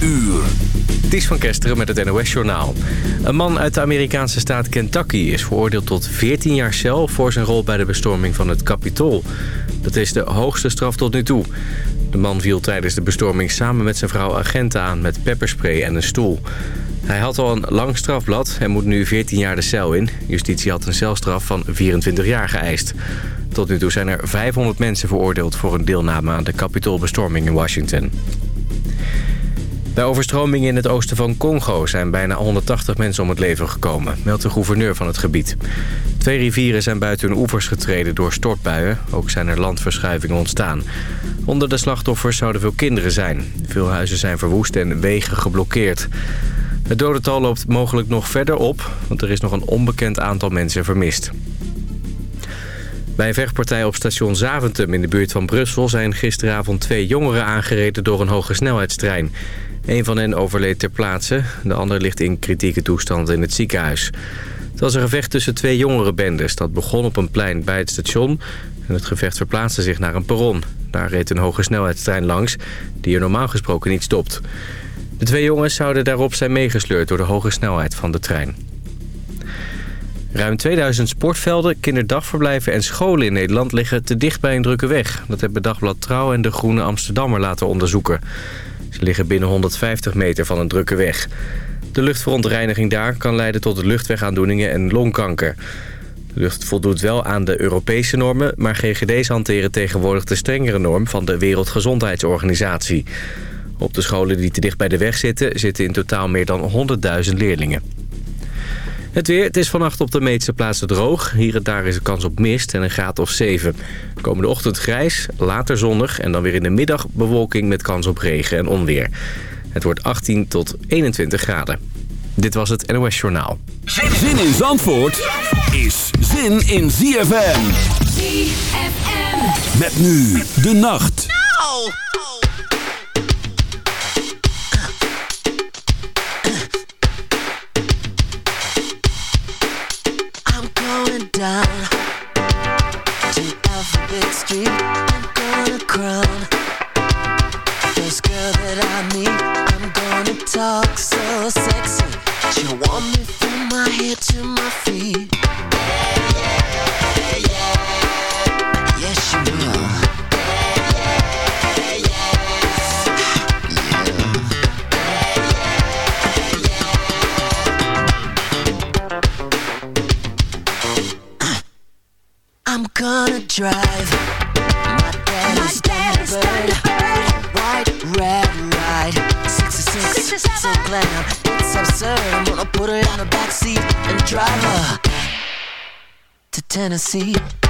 uur. Ties van Kesteren met het NOS-journaal. Een man uit de Amerikaanse staat Kentucky is veroordeeld tot 14 jaar cel... voor zijn rol bij de bestorming van het Capitool. Dat is de hoogste straf tot nu toe. De man viel tijdens de bestorming samen met zijn vrouw agenten aan... met pepperspray en een stoel. Hij had al een lang strafblad en moet nu 14 jaar de cel in. Justitie had een celstraf van 24 jaar geëist. Tot nu toe zijn er 500 mensen veroordeeld voor een deelname aan de Capitoolbestorming in Washington. Bij overstromingen in het oosten van Congo zijn bijna 180 mensen om het leven gekomen, meldt de gouverneur van het gebied. Twee rivieren zijn buiten hun oevers getreden door stortbuien. Ook zijn er landverschuivingen ontstaan. Onder de slachtoffers zouden veel kinderen zijn. Veel huizen zijn verwoest en wegen geblokkeerd. Het dodental loopt mogelijk nog verder op, want er is nog een onbekend aantal mensen vermist. Bij een vechtpartij op station Zaventem in de buurt van Brussel... zijn gisteravond twee jongeren aangereden door een hoge snelheidstrein. Een van hen overleed ter plaatse. De ander ligt in kritieke toestand in het ziekenhuis. Het was een gevecht tussen twee jongerenbendes. Dat begon op een plein bij het station. En het gevecht verplaatste zich naar een perron. Daar reed een hoge snelheidstrein langs, die er normaal gesproken niet stopt. De twee jongens zouden daarop zijn meegesleurd door de hoge snelheid van de trein. Ruim 2000 sportvelden, kinderdagverblijven en scholen in Nederland liggen te dicht bij een drukke weg. Dat hebben Dagblad Trouw en de Groene Amsterdammer laten onderzoeken. Liggen binnen 150 meter van een drukke weg. De luchtverontreiniging daar kan leiden tot luchtwegaandoeningen en longkanker. De lucht voldoet wel aan de Europese normen... maar GGD's hanteren tegenwoordig de strengere norm van de Wereldgezondheidsorganisatie. Op de scholen die te dicht bij de weg zitten... zitten in totaal meer dan 100.000 leerlingen. Het weer, het is vannacht op de meeste plaatsen droog. Hier en daar is er kans op mist en een graad of 7. Komende ochtend grijs, later zonnig en dan weer in de middag bewolking met kans op regen en onweer. Het wordt 18 tot 21 graden. Dit was het NOS Journaal. Zin in Zandvoort is zin in ZFM. ZFM. Met nu de nacht. I'm down Tennessee.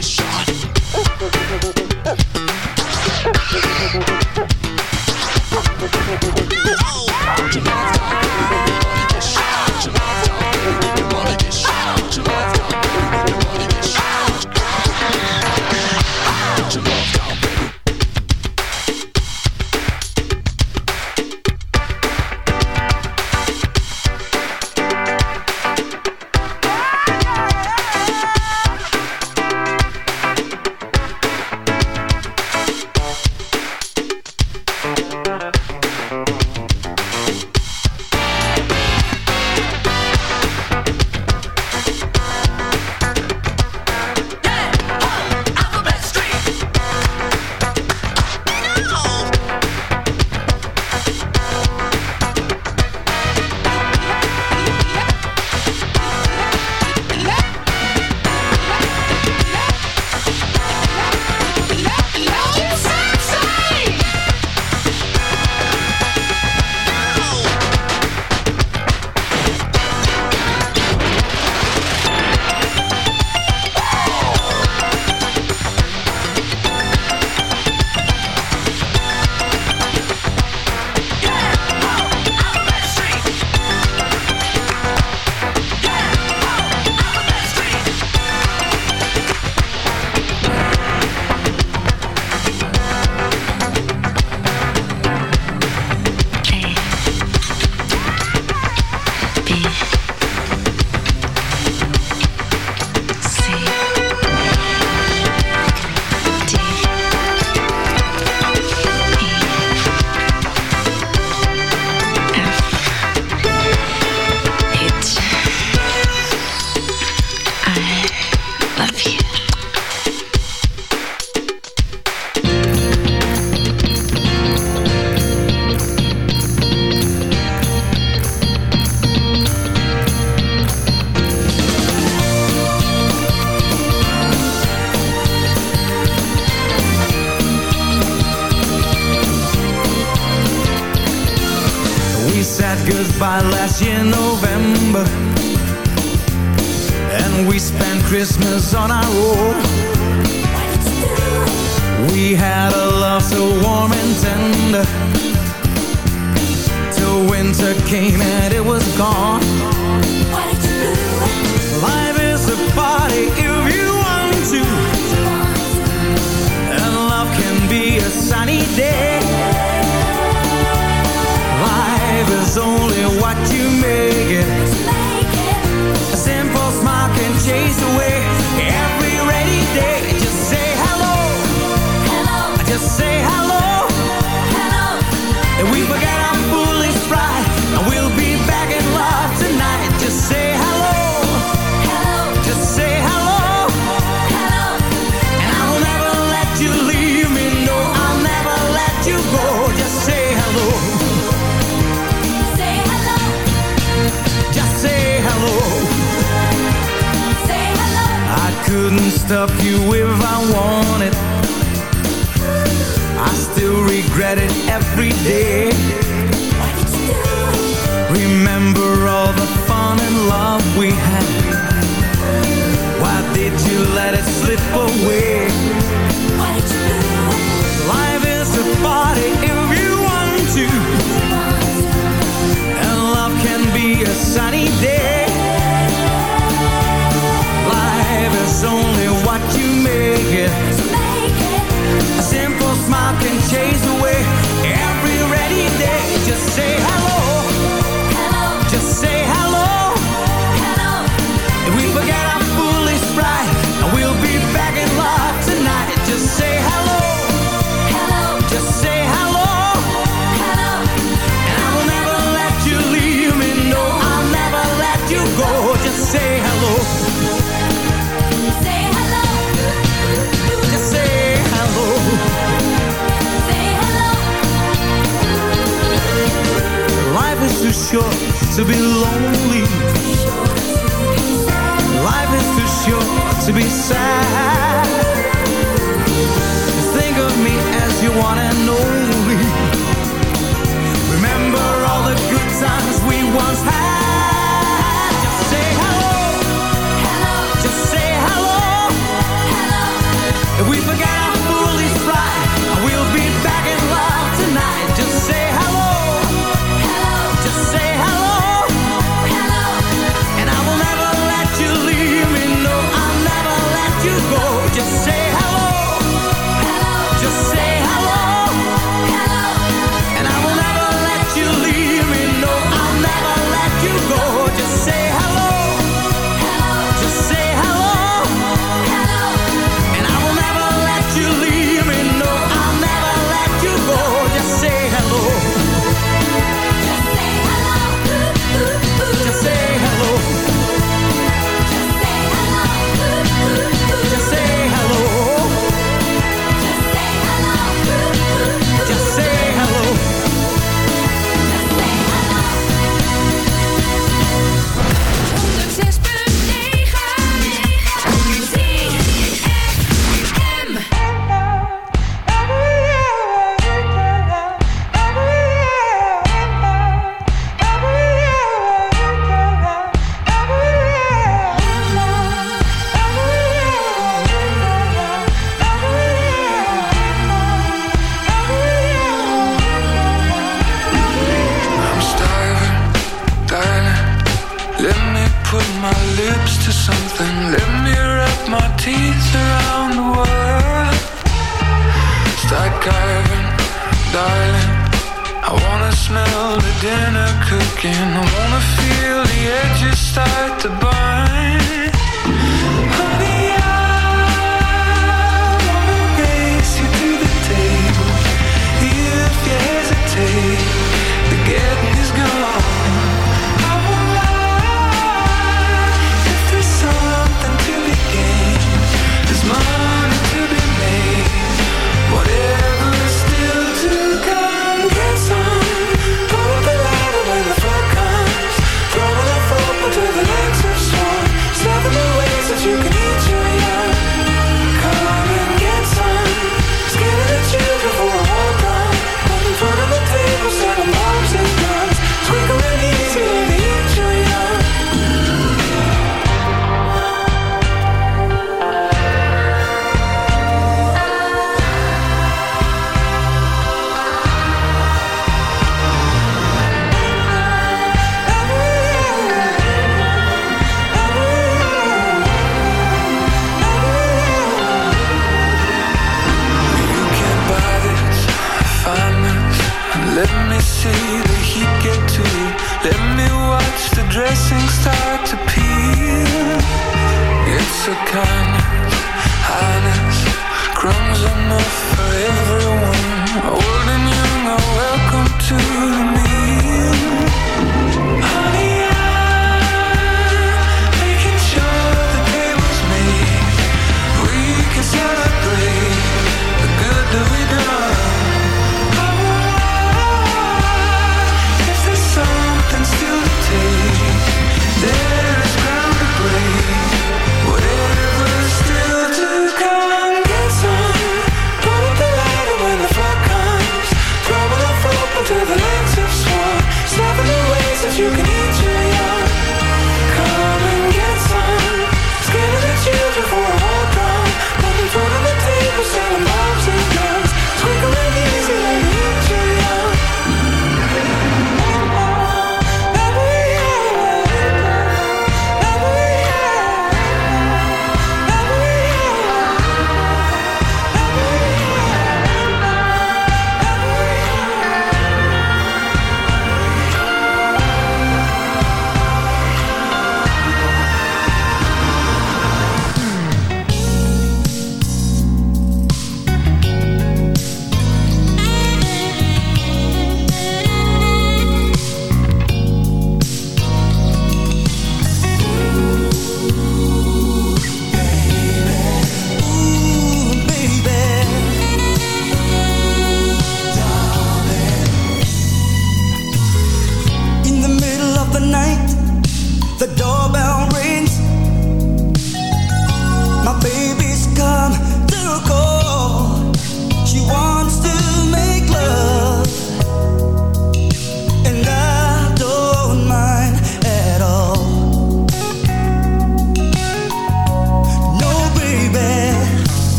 Shot.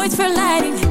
Nooit verleiding.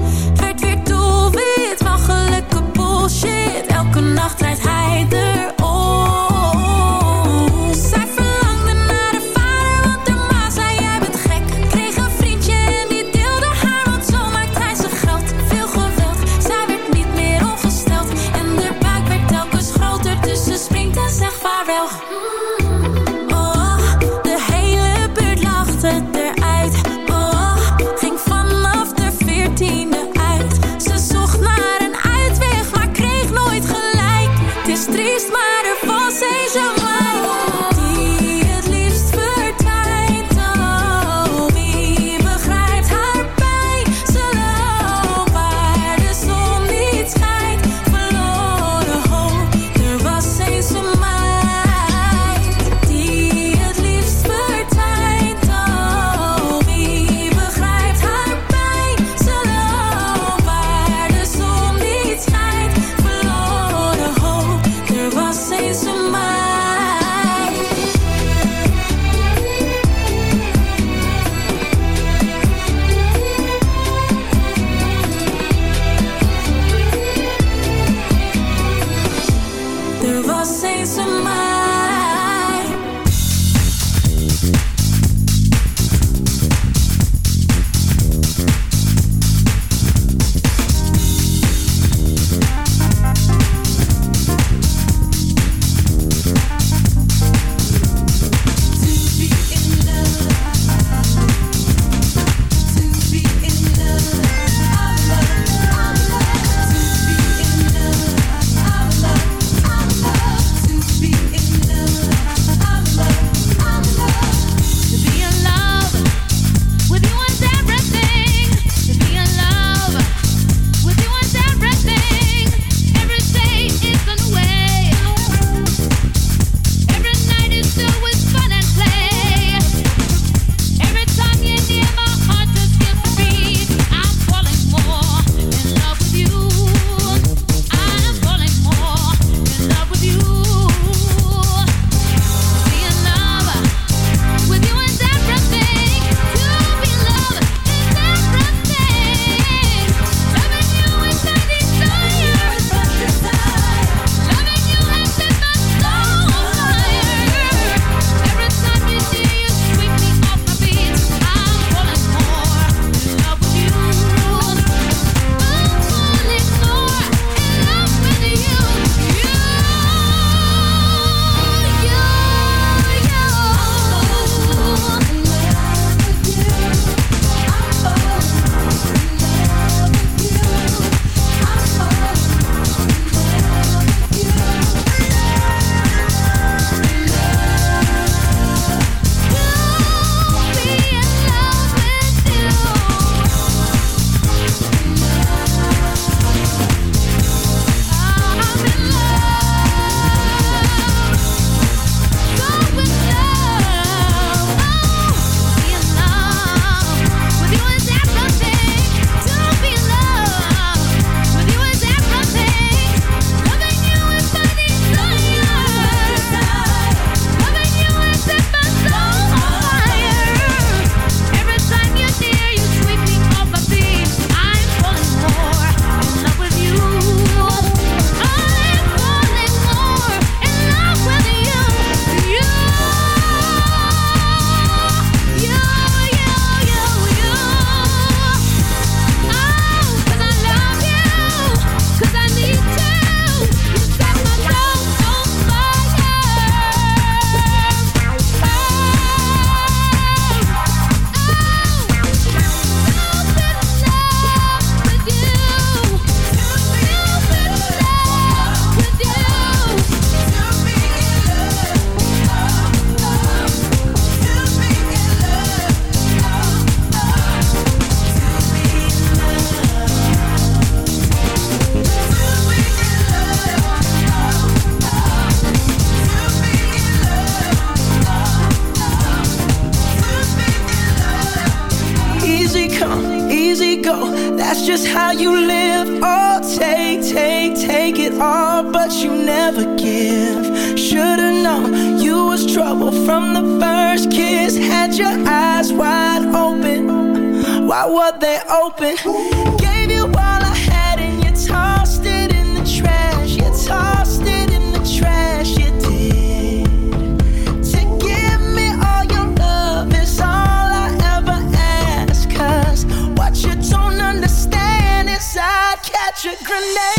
A grenade.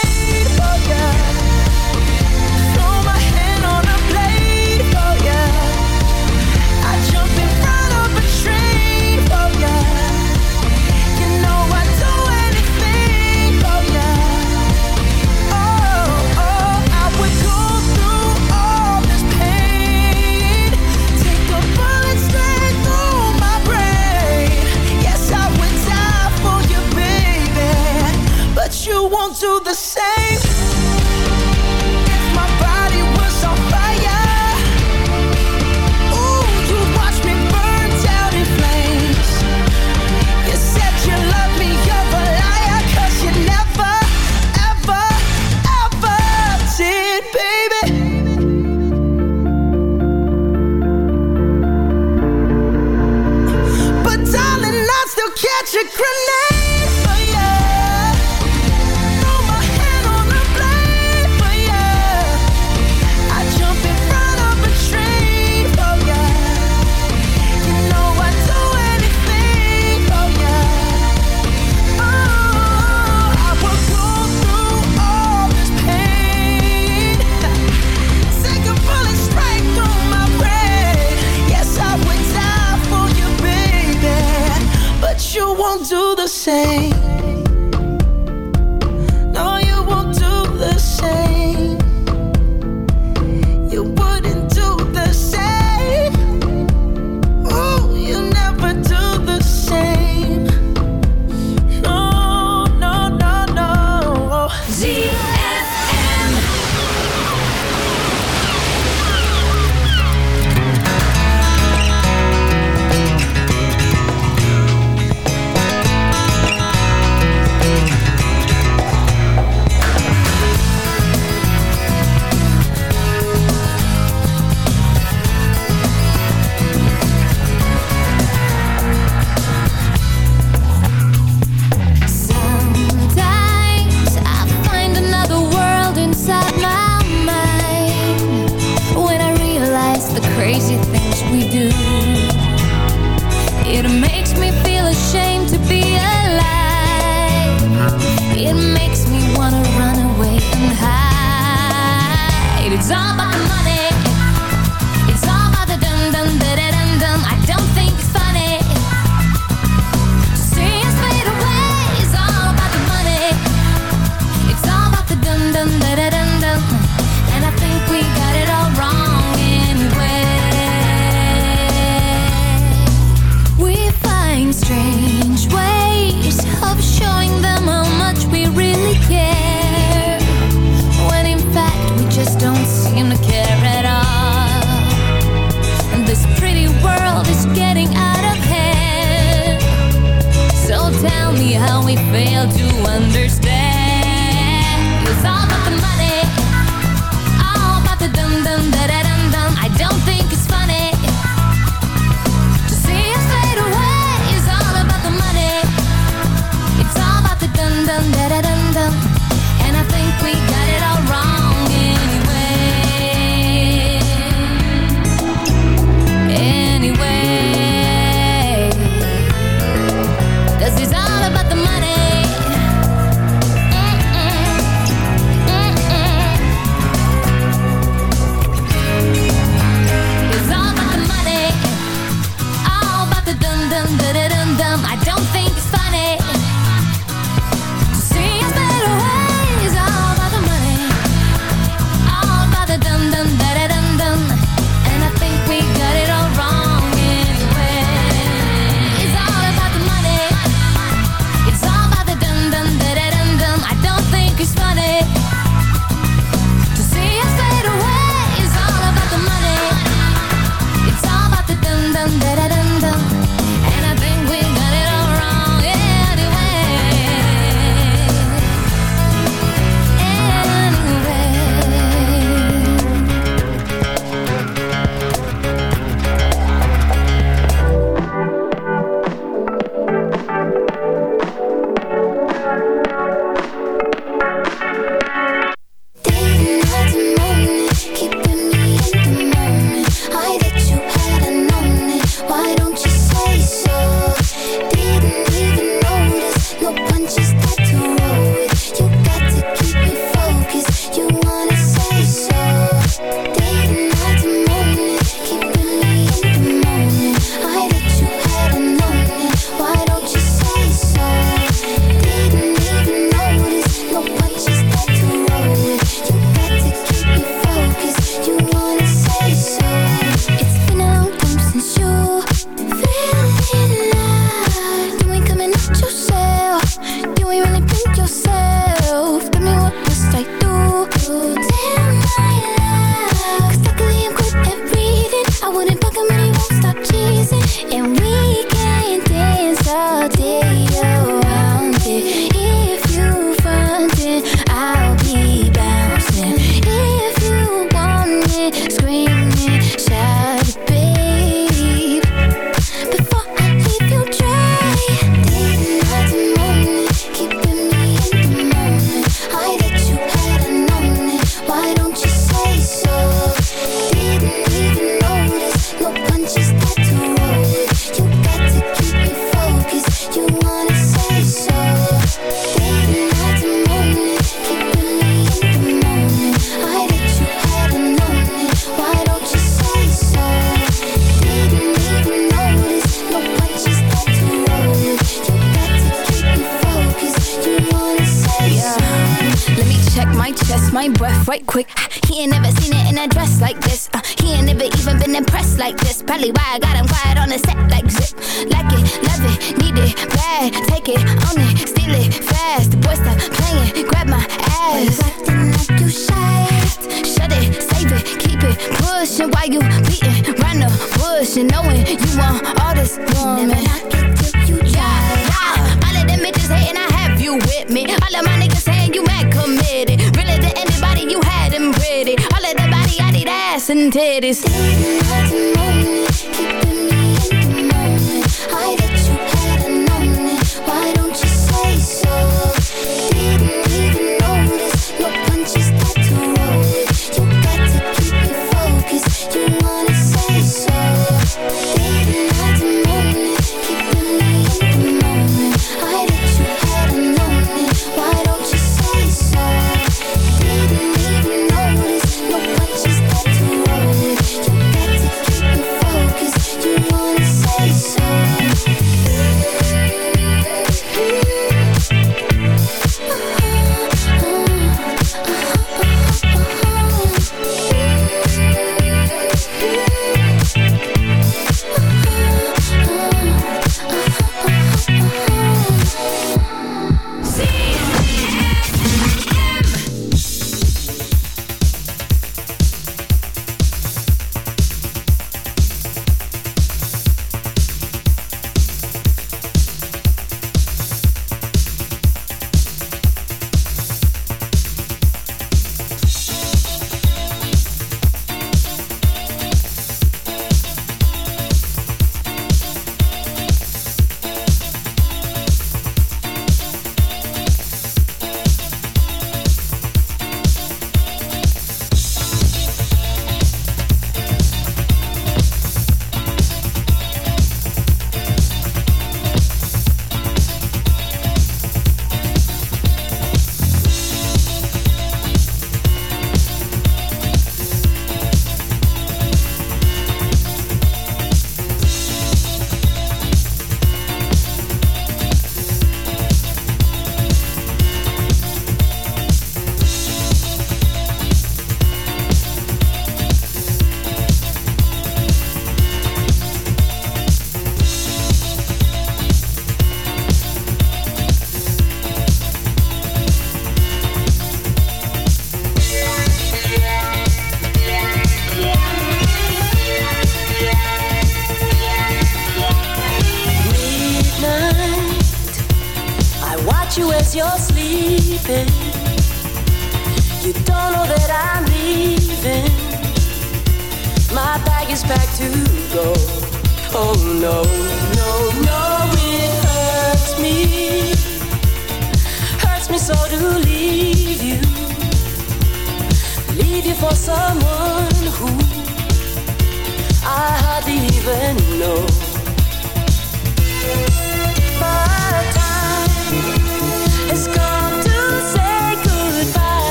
days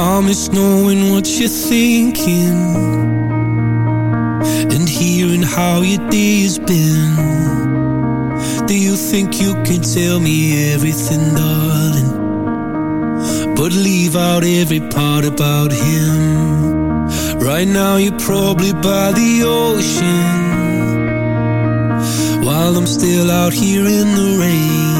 I miss knowing what you're thinking And hearing how your day has been. Do you think you can tell me everything, darling? But leave out every part about him. Right now you're probably by the ocean While I'm still out here in the rain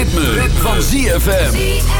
ritme, van ZFM.